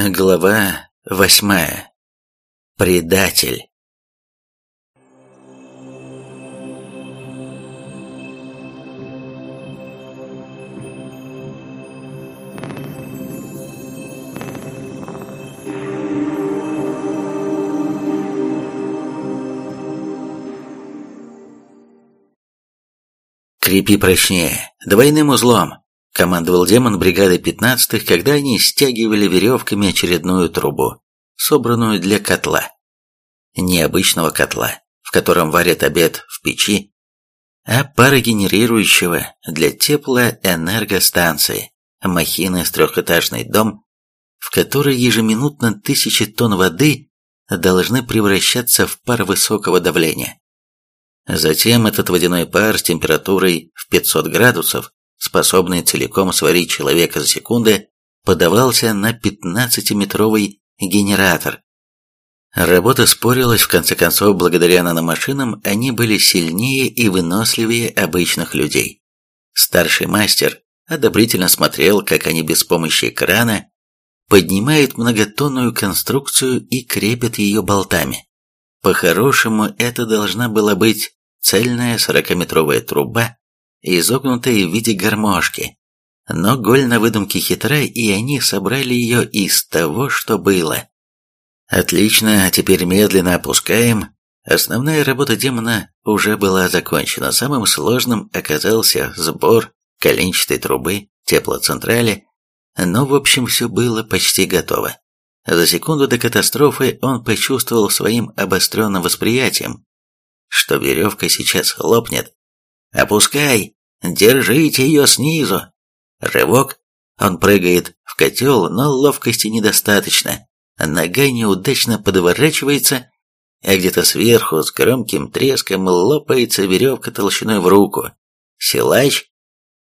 Глава восьмая. Предатель. Крепи прочнее, двойным узлом, командовал демон бригады пятнадцатых, когда они стягивали веревками очередную трубу, собранную для котла. Необычного котла, в котором варят обед в печи, а парогенерирующего для теплоэнергостанции, махины с трехэтажный дом, в который ежеминутно тысячи тонн воды должны превращаться в пар высокого давления. Затем этот водяной пар с температурой в 500 градусов способный целиком сварить человека за секунды, подавался на 15-метровый генератор. Работа спорилась, в конце концов, благодаря наномашинам, они были сильнее и выносливее обычных людей. Старший мастер одобрительно смотрел, как они без помощи крана поднимают многотонную конструкцию и крепят ее болтами. По-хорошему, это должна была быть цельная 40-метровая труба, изогнутая в виде гармошки. Но голь на выдумке хитра, и они собрали ее из того, что было. Отлично, а теперь медленно опускаем. Основная работа демона уже была закончена. Самым сложным оказался сбор коленчатой трубы, теплоцентрали, но в общем все было почти готово. За секунду до катастрофы он почувствовал своим обостренным восприятием, что веревка сейчас лопнет, «Опускай! Держите ее снизу!» Рывок. Он прыгает в котел, но ловкости недостаточно. Нога неудачно подворачивается, а где-то сверху с громким треском лопается веревка толщиной в руку. Силач.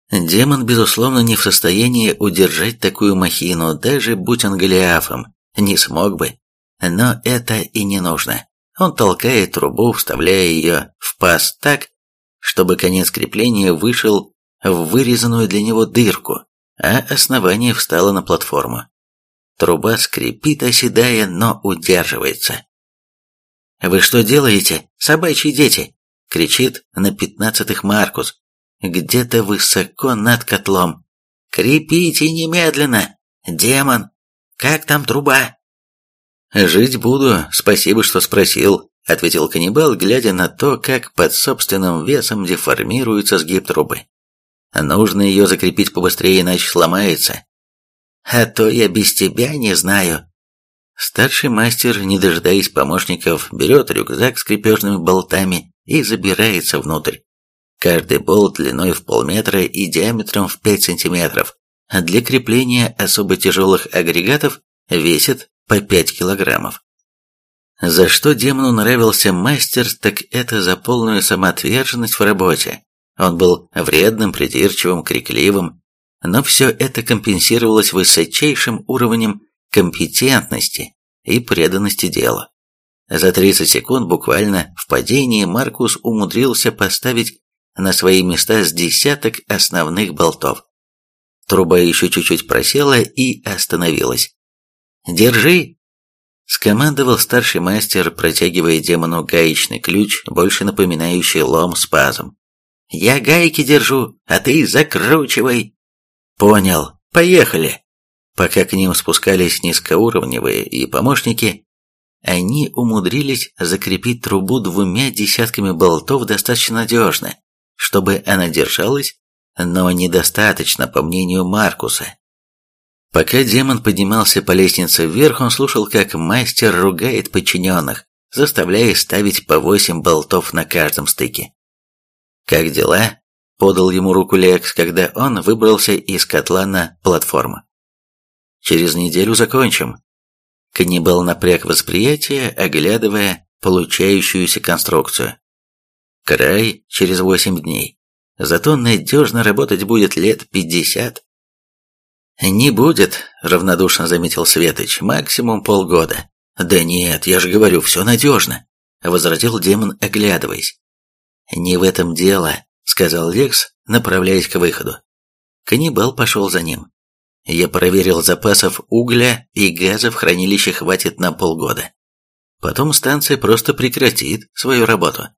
Демон, безусловно, не в состоянии удержать такую махину, даже будь он Голиафом, не смог бы. Но это и не нужно. Он толкает трубу, вставляя ее в паз так, чтобы конец крепления вышел в вырезанную для него дырку, а основание встало на платформу. Труба скрипит, оседая, но удерживается. «Вы что делаете, собачьи дети?» — кричит на пятнадцатых Маркус. «Где-то высоко над котлом. Крепите немедленно! Демон! Как там труба?» «Жить буду, спасибо, что спросил», — ответил каннибал, глядя на то, как под собственным весом деформируется сгиб трубы. «Нужно ее закрепить побыстрее, иначе сломается». «А то я без тебя не знаю». Старший мастер, не дожидаясь помощников, берет рюкзак с крепежными болтами и забирается внутрь. Каждый болт длиной в полметра и диаметром в 5 сантиметров. Для крепления особо тяжелых агрегатов весит по 5 килограммов. За что демону нравился мастер, так это за полную самоотверженность в работе. Он был вредным, придирчивым, крикливым, но все это компенсировалось высочайшим уровнем компетентности и преданности делу. За 30 секунд буквально в падении Маркус умудрился поставить на свои места с десяток основных болтов. Труба еще чуть-чуть просела и остановилась. «Держи!» Скомандовал старший мастер, протягивая демону гаечный ключ, больше напоминающий лом с пазом. «Я гайки держу, а ты закручивай!» «Понял, поехали!» Пока к ним спускались низкоуровневые и помощники, они умудрились закрепить трубу двумя десятками болтов достаточно надежно, чтобы она держалась, но недостаточно, по мнению Маркуса. Пока демон поднимался по лестнице вверх, он слушал, как мастер ругает подчиненных, заставляя ставить по восемь болтов на каждом стыке. «Как дела?» — подал ему руку Лекс, когда он выбрался из котла на платформу. «Через неделю закончим». Каннибал напряг восприятие, оглядывая получающуюся конструкцию. Край через восемь дней. Зато надежно работать будет лет пятьдесят. «Не будет», — равнодушно заметил Светоч, — «максимум полгода». «Да нет, я же говорю, все надежно», — возразил демон, оглядываясь. «Не в этом дело», — сказал Лекс, направляясь к выходу. Каннибал пошел за ним. Я проверил запасов угля и газа в хранилище хватит на полгода. Потом станция просто прекратит свою работу.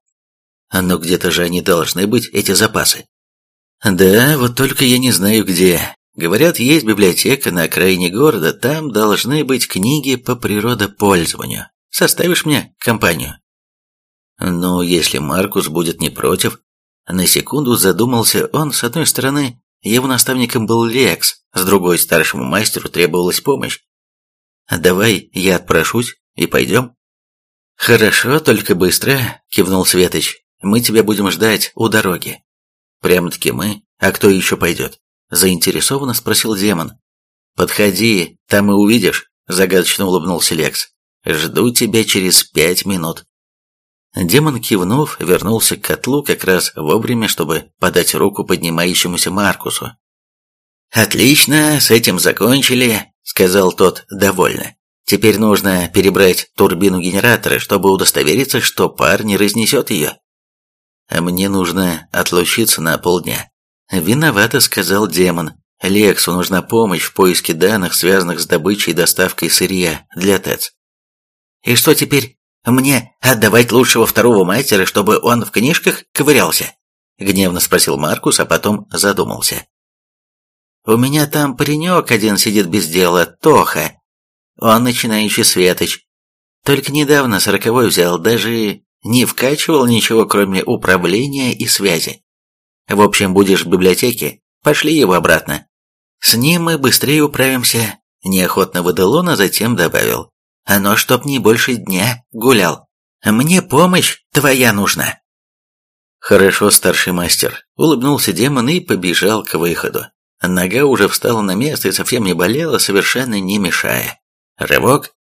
Но где-то же они должны быть, эти запасы. Да, вот только я не знаю где. Говорят, есть библиотека на окраине города, там должны быть книги по природопользованию. Составишь мне компанию? Ну, если Маркус будет не против. На секунду задумался он, с одной стороны, его наставником был Лекс, с другой старшему мастеру требовалась помощь. «Давай я отпрошусь и пойдем». «Хорошо, только быстро», — кивнул Светоч. «Мы тебя будем ждать у дороги». «Прямо-таки мы? А кто еще пойдет?» Заинтересованно спросил демон. «Подходи, там и увидишь», — загадочно улыбнулся Лекс. «Жду тебя через пять минут». Демон, кивнув, вернулся к котлу как раз вовремя, чтобы подать руку поднимающемуся Маркусу. «Отлично, с этим закончили», — сказал тот довольно. «Теперь нужно перебрать турбину генератора, чтобы удостовериться, что пар не разнесет ее». «А мне нужно отлучиться на полдня». «Виновато», — сказал демон. «Лексу нужна помощь в поиске данных, связанных с добычей и доставкой сырья для ТЭЦ». «И что теперь?» Мне отдавать лучшего второго мастера, чтобы он в книжках ковырялся?» Гневно спросил Маркус, а потом задумался. «У меня там паренек один сидит без дела, Тоха. Он начинающий светоч. Только недавно сороковой взял, даже не вкачивал ничего, кроме управления и связи. В общем, будешь в библиотеке, пошли его обратно. С ним мы быстрее управимся», – неохотно выдал он, а затем добавил. Оно чтоб не больше дня гулял. Мне помощь твоя нужна». «Хорошо, старший мастер», — улыбнулся демон и побежал к выходу. Нога уже встала на место и совсем не болела, совершенно не мешая. Рывок.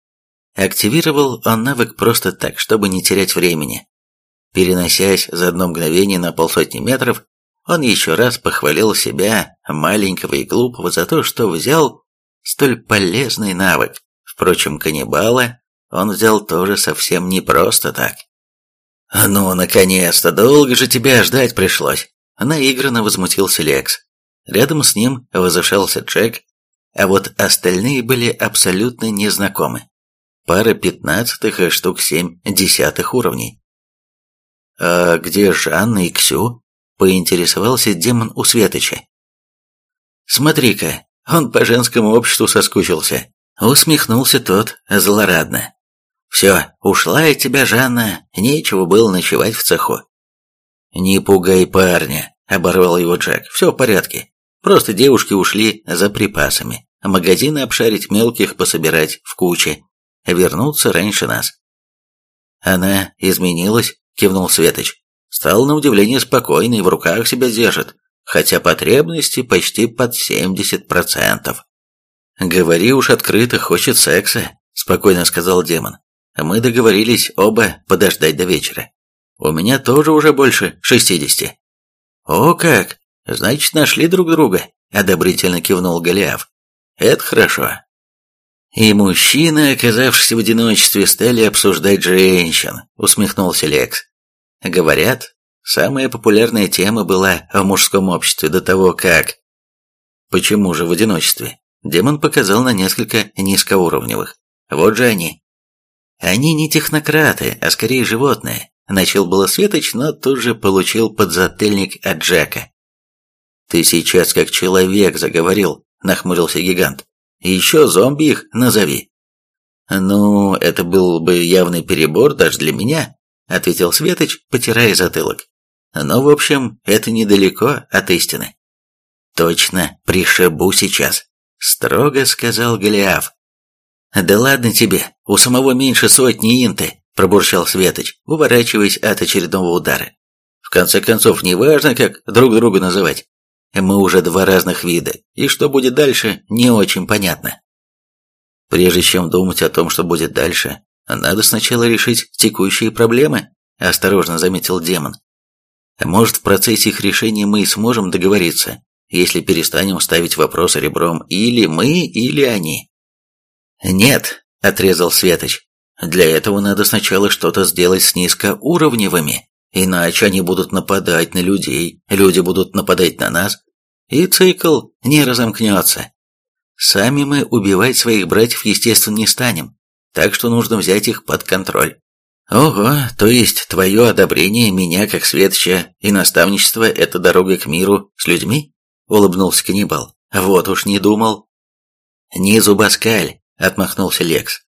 Активировал он навык просто так, чтобы не терять времени. Переносясь за одно мгновение на полсотни метров, он еще раз похвалил себя, маленького и глупого, за то, что взял столь полезный навык. Впрочем, каннибала он взял тоже совсем не просто так. «Ну, наконец-то! Долго же тебя ждать пришлось!» Наигранно возмутился Лекс. Рядом с ним возвышался Джек, а вот остальные были абсолютно незнакомы. Пара пятнадцатых и штук семь десятых уровней. «А где Жанна и Ксю?» – поинтересовался демон у Светоча. «Смотри-ка, он по женскому обществу соскучился. Усмехнулся тот злорадно. «Все, ушла от тебя, Жанна, нечего было ночевать в цеху». «Не пугай парня», — оборвал его Джек. «Все в порядке. Просто девушки ушли за припасами. Магазины обшарить, мелких пособирать в куче. Вернуться раньше нас». «Она изменилась», — кивнул Светоч. «Стал на удивление спокойной, в руках себя держит, хотя потребности почти под 70%. «Говори уж открыто, хочет секса», — спокойно сказал демон. «Мы договорились оба подождать до вечера. У меня тоже уже больше шестидесяти». «О как! Значит, нашли друг друга», — одобрительно кивнул Голиаф. «Это хорошо». «И мужчины, оказавшись в одиночестве, стали обсуждать женщин», — усмехнулся Лекс. «Говорят, самая популярная тема была в мужском обществе до того, как...» «Почему же в одиночестве?» Демон показал на несколько низкоуровневых. Вот же они. Они не технократы, а скорее животные. Начал было Светоч, но тут же получил подзатыльник от Джека. «Ты сейчас как человек заговорил», — нахмурился гигант. «Еще зомби их назови». «Ну, это был бы явный перебор даже для меня», — ответил Светоч, потирая затылок. «Но, в общем, это недалеко от истины». «Точно, пришибу сейчас», Строго сказал Голиаф. «Да ладно тебе, у самого меньше сотни инты», пробурчал Светоч, уворачиваясь от очередного удара. «В конце концов, неважно, как друг друга называть. Мы уже два разных вида, и что будет дальше, не очень понятно». Прежде чем думать о том, что будет дальше, надо сначала решить текущие проблемы, осторожно заметил демон. Может, в процессе их решения мы и сможем договориться, если перестанем ставить вопрос ребром «или мы, или они». «Нет», — отрезал Светоч, — «для этого надо сначала что-то сделать с низкоуровневыми, иначе они будут нападать на людей, люди будут нападать на нас, и цикл не разомкнется. Сами мы убивать своих братьев, естественно, не станем, так что нужно взять их под контроль. Ого, то есть твое одобрение меня как светоча и наставничество – это дорога к миру с людьми? Улыбнулся каннибал. Вот уж не думал. Не зубоскаль, отмахнулся Лекс.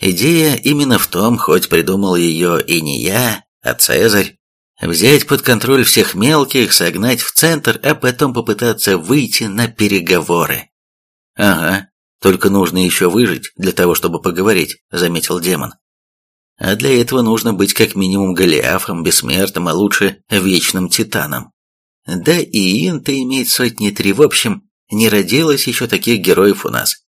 Идея именно в том, хоть придумал ее и не я, а Цезарь, взять под контроль всех мелких, согнать в центр, а потом попытаться выйти на переговоры. Ага, только нужно еще выжить для того, чтобы поговорить, заметил демон. А для этого нужно быть как минимум Голиафом, бессмертным, а лучше вечным титаном. Да и Инта имеет сотни три, в общем, не родилось еще таких героев у нас.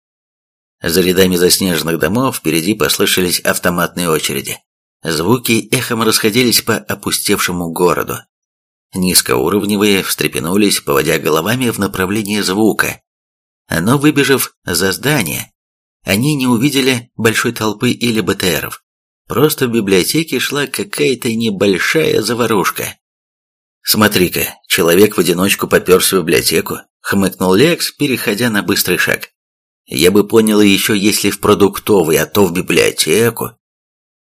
За рядами заснеженных домов впереди послышались автоматные очереди. Звуки эхом расходились по опустевшему городу. Низкоуровневые встрепенулись, поводя головами в направлении звука. Но выбежав за здание, они не увидели большой толпы или БТРов. Просто в библиотеке шла какая-то небольшая заварушка. «Смотри-ка, человек в одиночку поперся в библиотеку», — хмыкнул Лекс, переходя на быстрый шаг. «Я бы понял еще, если в продуктовый, а то в библиотеку».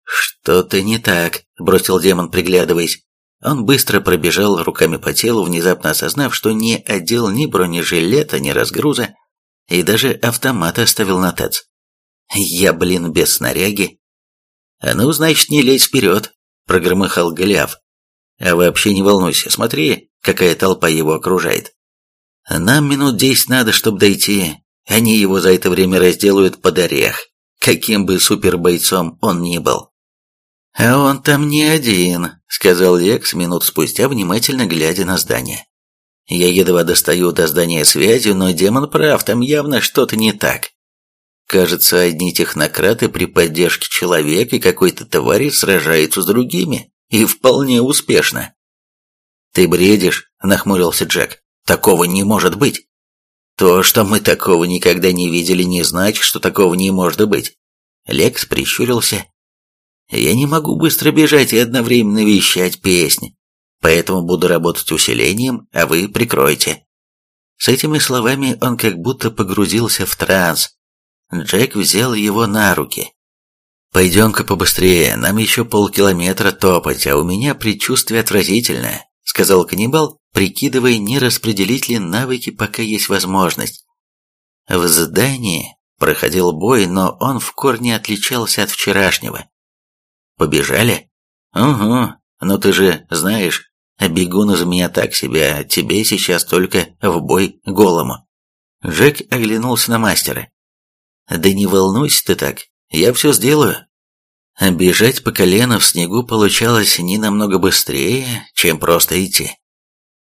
«Что-то не так», — бросил демон, приглядываясь. Он быстро пробежал руками по телу, внезапно осознав, что не одел ни бронежилета, ни разгруза, и даже автомат оставил на ТЭЦ. «Я, блин, без снаряги, «А ну, значит, не лезь вперед», — прогромыхал Голиаф. «А вообще не волнуйся, смотри, какая толпа его окружает. Нам минут десять надо, чтобы дойти. Они его за это время разделают под орех, каким бы супербойцом он ни был». «А он там не один», — сказал Лекс минут спустя, внимательно глядя на здание. «Я едва достаю до здания связи, но демон прав, там явно что-то не так. Кажется, одни технократы при поддержке человека и какой-то твари сражаются с другими, и вполне успешно. «Ты бредишь», — нахмурился Джек. «Такого не может быть». «То, что мы такого никогда не видели, не значит, что такого не может быть». Лекс прищурился. «Я не могу быстро бежать и одновременно вещать песни, поэтому буду работать усилением, а вы прикройте». С этими словами он как будто погрузился в транс, Джек взял его на руки. «Пойдем-ка побыстрее, нам еще полкилометра топать, а у меня предчувствие отвратительное», сказал каннибал, прикидывая, не распределить ли навыки, пока есть возможность. В здании проходил бой, но он в корне отличался от вчерашнего. «Побежали?» «Угу, но ты же знаешь, бегун из меня так себе, а тебе сейчас только в бой голому». Джек оглянулся на мастера. Да не волнуйся ты так, я все сделаю. Бежать по колено в снегу получалось не намного быстрее, чем просто идти.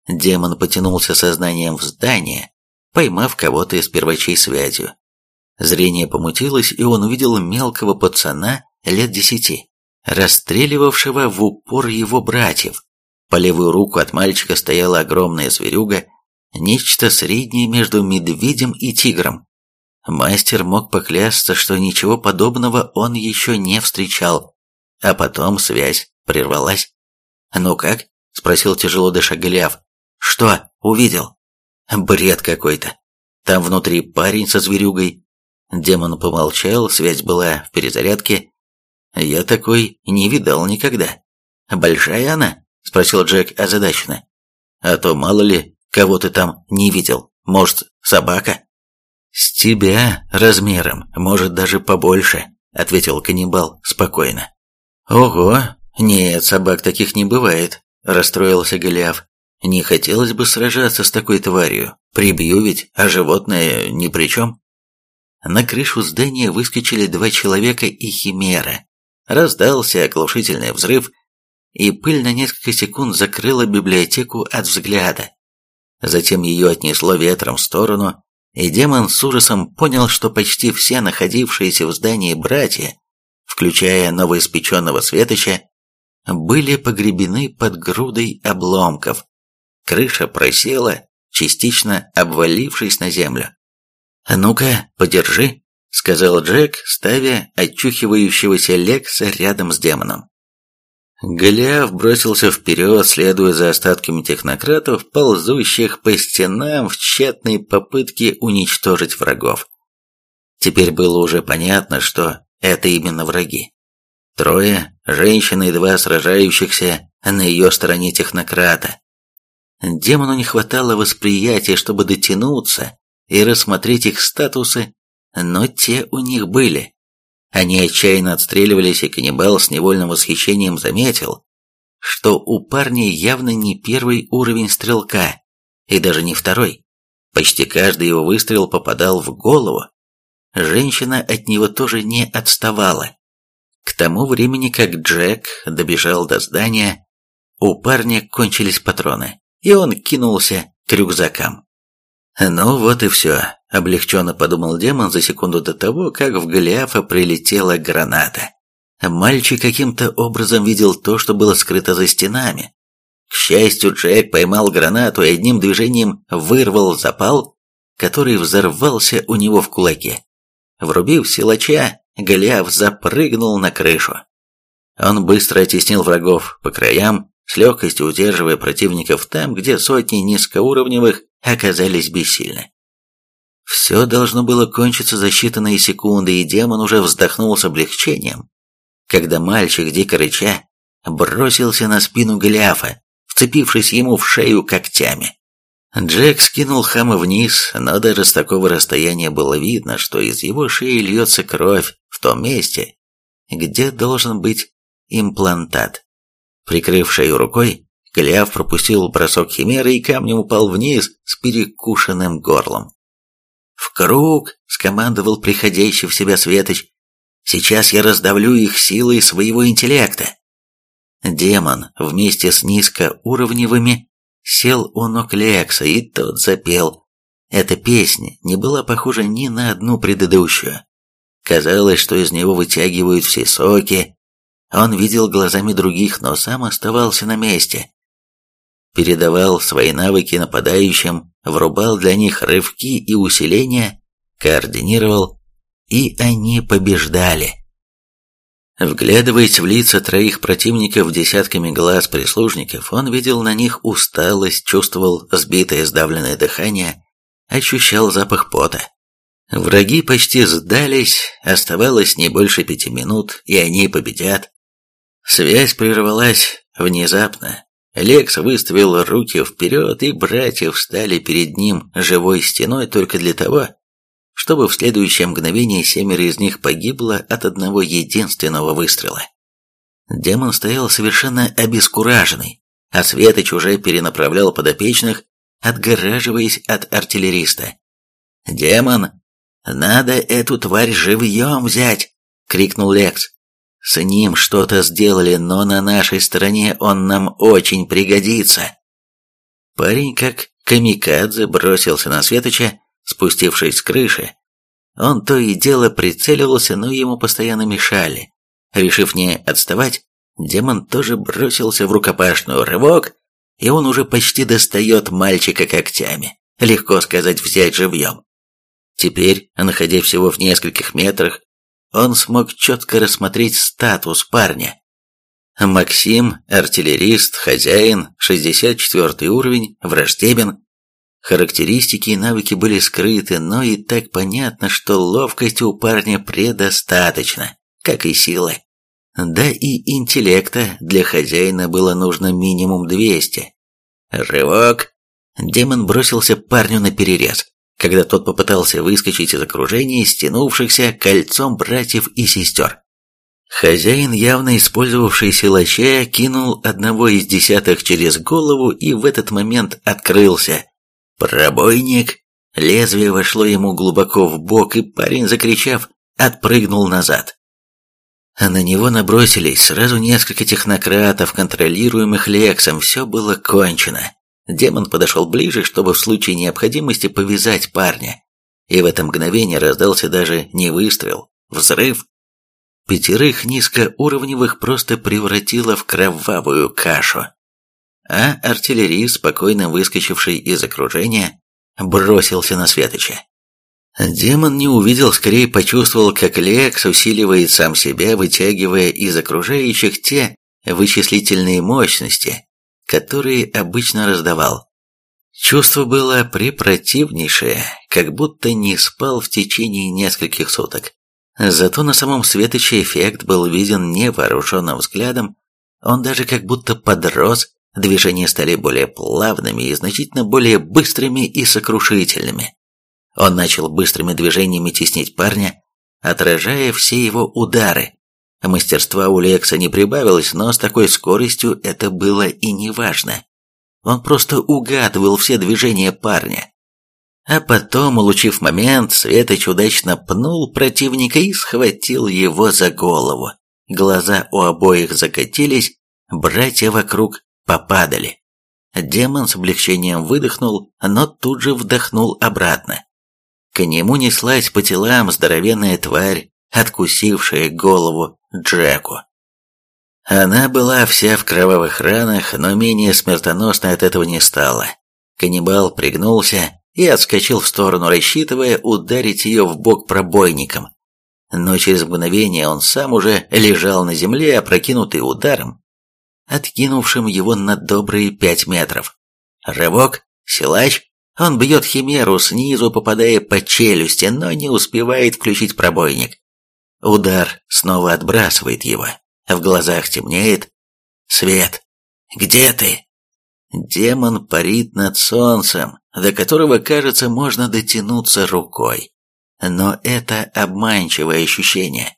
Демон потянулся сознанием в здание, поймав кого-то из первачей связью. Зрение помутилось, и он увидел мелкого пацана лет десяти, расстреливавшего в упор его братьев. По левую руку от мальчика стояла огромная зверюга, нечто среднее между медведем и тигром. Мастер мог поклясться, что ничего подобного он еще не встречал. А потом связь прервалась. «Ну как?» – спросил тяжело дыша Голиаф. «Что? Увидел?» «Бред какой-то. Там внутри парень со зверюгой». Демон помолчал, связь была в перезарядке. «Я такой не видал никогда». «Большая она?» – спросил Джек озадаченно. «А то мало ли, кого ты там не видел. Может, собака?» «С тебя размером, может, даже побольше», — ответил каннибал спокойно. «Ого, нет, собак таких не бывает», — расстроился Голиаф. «Не хотелось бы сражаться с такой тварью. Прибью ведь, а животное ни при чем». На крышу здания выскочили два человека и химера. Раздался оглушительный взрыв, и пыль на несколько секунд закрыла библиотеку от взгляда. Затем ее отнесло ветром в сторону, и демон с ужасом понял, что почти все находившиеся в здании братья, включая новоиспеченного светоча, были погребены под грудой обломков. Крыша просела, частично обвалившись на землю. «Ну-ка, подержи», — сказал Джек, ставя очухивающегося Лекса рядом с демоном. Голиаф бросился вперед, следуя за остатками технократов, ползущих по стенам в тщетной попытке уничтожить врагов. Теперь было уже понятно, что это именно враги. Трое, женщины и два сражающихся на ее стороне технократа. Демону не хватало восприятия, чтобы дотянуться и рассмотреть их статусы, но те у них были. Они отчаянно отстреливались, и каннибал с невольным восхищением заметил, что у парня явно не первый уровень стрелка, и даже не второй. Почти каждый его выстрел попадал в голову. Женщина от него тоже не отставала. К тому времени, как Джек добежал до здания, у парня кончились патроны, и он кинулся к рюкзакам. «Ну вот и все», — облегченно подумал демон за секунду до того, как в Голиафа прилетела граната. Мальчик каким-то образом видел то, что было скрыто за стенами. К счастью, Джек поймал гранату и одним движением вырвал запал, который взорвался у него в кулаке. Врубив силача, Голиаф запрыгнул на крышу. Он быстро оттеснил врагов по краям, с легкостью удерживая противников там, где сотни низкоуровневых оказались бессильны. Все должно было кончиться за считанные секунды, и демон уже вздохнул с облегчением, когда мальчик, дико рыча, бросился на спину Голиафа, вцепившись ему в шею когтями. Джек скинул хама вниз, но даже с такого расстояния было видно, что из его шеи льется кровь в том месте, где должен быть имплантат. Прикрыв шею рукой, Голиаф пропустил бросок химеры и камнем упал вниз с перекушенным горлом. «В круг!» — скомандовал приходящий в себя Светоч. «Сейчас я раздавлю их силой своего интеллекта». Демон вместе с низкоуровневыми сел у ног Лекса, и тот запел. Эта песня не была похожа ни на одну предыдущую. Казалось, что из него вытягивают все соки. Он видел глазами других, но сам оставался на месте передавал свои навыки нападающим, врубал для них рывки и усиления, координировал, и они побеждали. Вглядываясь в лица троих противников десятками глаз прислужников, он видел на них усталость, чувствовал сбитое сдавленное дыхание, ощущал запах пота. Враги почти сдались, оставалось не больше пяти минут, и они победят. Связь прервалась внезапно, Лекс выставил руки вперед, и братья встали перед ним живой стеной только для того, чтобы в следующее мгновение семеро из них погибло от одного единственного выстрела. Демон стоял совершенно обескураженный, а Светоч уже перенаправлял подопечных, отгораживаясь от артиллериста. «Демон, надо эту тварь живьем взять!» — крикнул Лекс. С ним что-то сделали, но на нашей стороне он нам очень пригодится. Парень, как камикадзе, бросился на Светоча, спустившись с крыши. Он то и дело прицеливался, но ему постоянно мешали. Решив не отставать, демон тоже бросился в рукопашную рывок, и он уже почти достает мальчика когтями. Легко сказать, взять живьем. Теперь, находясь всего в нескольких метрах, он смог четко рассмотреть статус парня. Максим, артиллерист, хозяин, 64 уровень, враждебен. Характеристики и навыки были скрыты, но и так понятно, что ловкости у парня предостаточно, как и силы. Да и интеллекта для хозяина было нужно минимум 200. Рывок. Демон бросился парню на перерез когда тот попытался выскочить из окружения стянувшихся кольцом братьев и сестер. Хозяин, явно использовавший силача, кинул одного из десятых через голову и в этот момент открылся. Пробойник! Лезвие вошло ему глубоко в бок, и парень, закричав, отпрыгнул назад. На него набросились сразу несколько технократов, контролируемых Лексом, все было кончено. Демон подошел ближе, чтобы в случае необходимости повязать парня. И в это мгновение раздался даже не выстрел, взрыв. Пятерых низкоуровневых просто превратило в кровавую кашу. А артиллерист, спокойно выскочивший из окружения, бросился на Светоча. Демон не увидел, скорее почувствовал, как Лекс усиливает сам себя, вытягивая из окружающих те вычислительные мощности, которые обычно раздавал. Чувство было препротивнейшее, как будто не спал в течение нескольких суток. Зато на самом светоче эффект был виден невооруженным взглядом, он даже как будто подрос, движения стали более плавными и значительно более быстрыми и сокрушительными. Он начал быстрыми движениями теснить парня, отражая все его удары. Мастерства у Лекса не прибавилось, но с такой скоростью это было и не важно. Он просто угадывал все движения парня. А потом, улучив момент, Светоч удачно пнул противника и схватил его за голову. Глаза у обоих закатились, братья вокруг попадали. Демон с облегчением выдохнул, но тут же вдохнул обратно. К нему неслась по телам здоровенная тварь, откусившая голову Джеку. Она была вся в кровавых ранах, но менее смертоносной от этого не стала. Каннибал пригнулся и отскочил в сторону, рассчитывая ударить ее в бок пробойником. Но через мгновение он сам уже лежал на земле, опрокинутый ударом, откинувшим его на добрые пять метров. Рывок, силач, он бьет химеру снизу, попадая по челюсти, но не успевает включить пробойник. Удар снова отбрасывает его. В глазах темнеет. «Свет! Где ты?» Демон парит над солнцем, до которого, кажется, можно дотянуться рукой. Но это обманчивое ощущение.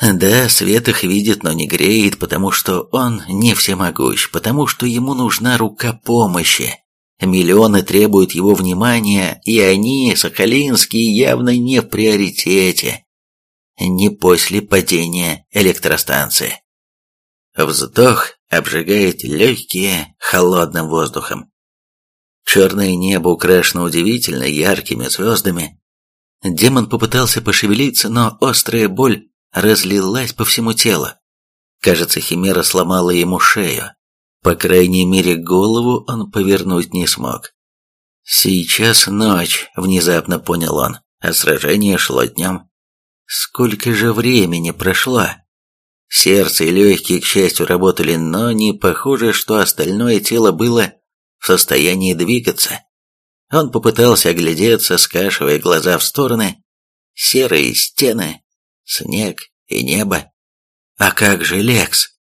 Да, свет их видит, но не греет, потому что он не всемогущ, потому что ему нужна рука помощи. Миллионы требуют его внимания, и они, Соколинские, явно не в приоритете не после падения электростанции. Вздох обжигает легкие холодным воздухом. Черное небо украшено удивительно яркими звездами. Демон попытался пошевелиться, но острая боль разлилась по всему телу. Кажется, Химера сломала ему шею. По крайней мере, голову он повернуть не смог. «Сейчас ночь», — внезапно понял он, а сражение шло днем. Сколько же времени прошло? Сердце и легкие, к счастью, работали, но не похоже, что остальное тело было в состоянии двигаться. Он попытался оглядеться, скашивая глаза в стороны. Серые стены, снег и небо. А как же Лекс?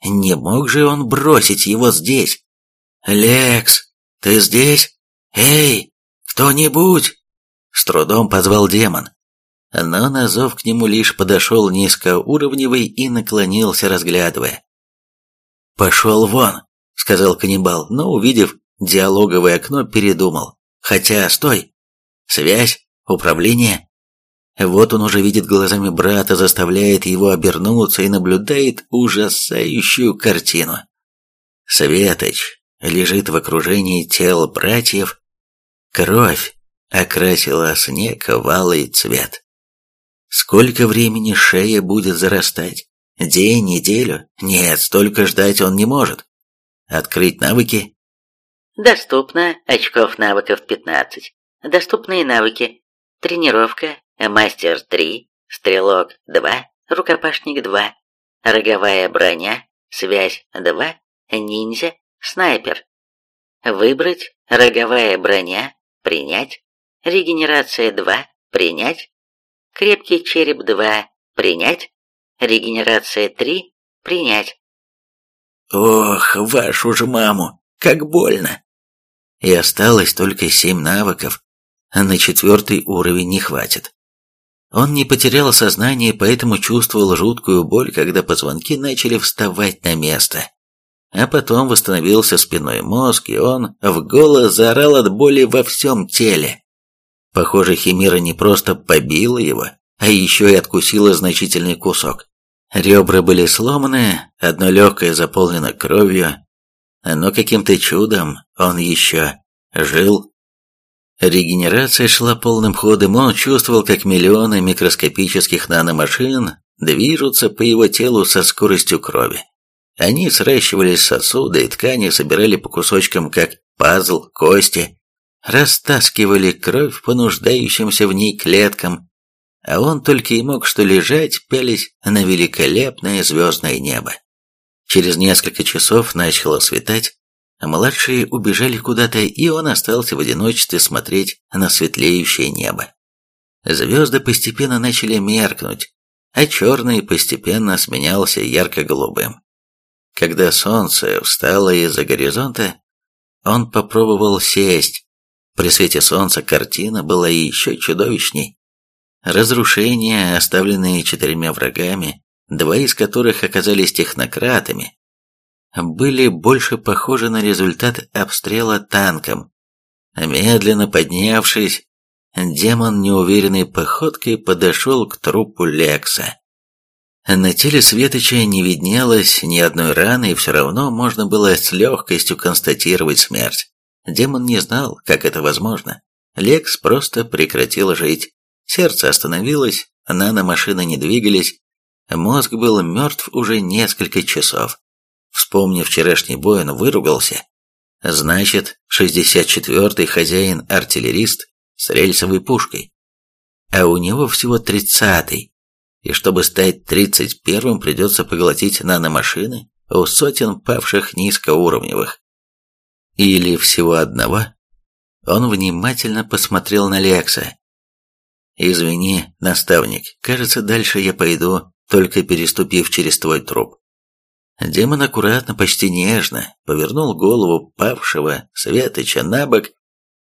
Не мог же он бросить его здесь? «Лекс, ты здесь? Эй, кто-нибудь!» С трудом позвал демон но на зов к нему лишь подошел низкоуровневый и наклонился, разглядывая. «Пошел вон», — сказал каннибал, но, увидев диалоговое окно, передумал. «Хотя, стой! Связь, управление...» Вот он уже видит глазами брата, заставляет его обернуться и наблюдает ужасающую картину. Светоч лежит в окружении тел братьев. Кровь окрасила снег в алый цвет. Сколько времени шея будет зарастать? День, неделю? Нет, столько ждать он не может. Открыть навыки? Доступно. Очков навыков 15. Доступные навыки. Тренировка. Мастер 3. Стрелок 2. Рукопашник 2. Роговая броня. Связь 2. Ниндзя. Снайпер. Выбрать. Роговая броня. Принять. Регенерация 2. Принять. Крепкий череп 2 принять. Регенерация 3 принять. Ох, вашу же маму, как больно. И осталось только семь навыков, а на четвертый уровень не хватит. Он не потерял сознание, поэтому чувствовал жуткую боль, когда позвонки начали вставать на место. А потом восстановился спиной мозг, и он в голос заорал от боли во всем теле. Похоже, Химера не просто побила его, а еще и откусила значительный кусок. Ребра были сломаны, одно легкое заполнено кровью, но каким-то чудом он еще жил. Регенерация шла полным ходом, он чувствовал, как миллионы микроскопических наномашин движутся по его телу со скоростью крови. Они сращивались сосуды и ткани, собирали по кусочкам, как пазл, кости, растаскивали кровь по нуждающимся в ней клеткам, а он только и мог что лежать, пялись на великолепное звездное небо. Через несколько часов начало светать, Младшие убежали куда-то, и он остался в одиночестве смотреть на светлеющее небо. Звезды постепенно начали меркнуть, а черный постепенно сменялся ярко-голубым. Когда солнце встало из-за горизонта, он попробовал сесть. При свете солнца картина была еще чудовищней. Разрушения, оставленные четырьмя врагами, два из которых оказались технократами, были больше похожи на результат обстрела танком. Медленно поднявшись, демон неуверенной походкой подошел к трупу Лекса. На теле Светоча не виднелось ни одной раны, и все равно можно было с легкостью констатировать смерть. Демон не знал, как это возможно. Лекс просто прекратил жить. Сердце остановилось, наномашины не двигались, мозг был мертв уже несколько часов. Вспомнив вчерашний бой, он выругался. Значит, 64-й хозяин-артиллерист с рельсовой пушкой. А у него всего 30-й. И чтобы стать 31-м, придется поглотить наномашины у сотен павших низкоуровневых. Или всего одного? Он внимательно посмотрел на Лекса. «Извини, наставник, кажется, дальше я пойду, только переступив через твой труп». Демон аккуратно, почти нежно повернул голову павшего Светоча на бок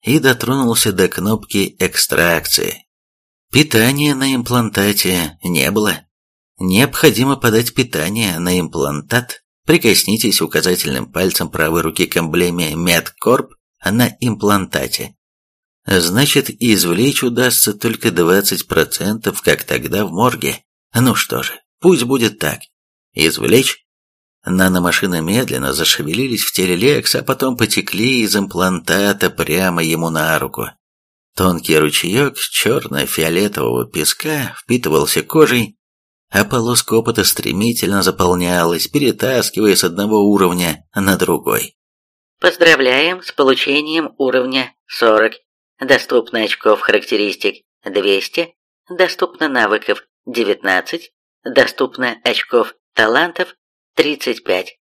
и дотронулся до кнопки экстракции. Питания на имплантате не было. Необходимо подать питание на имплантат. Прикоснитесь указательным пальцем правой руки к эмблеме Медкорп на имплантате. Значит, извлечь удастся только 20%, как тогда в морге. Ну что же, пусть будет так. Извлечь Наномашины медленно зашевелились в теле Лекса, а потом потекли из имплантата прямо ему на руку. Тонкий ручеек черно-фиолетового песка впитывался кожей, а полоска опыта стремительно заполнялась, перетаскивая с одного уровня на другой. Поздравляем с получением уровня 40. Доступно очков характеристик 200. Доступно навыков 19. Доступно очков талантов 35.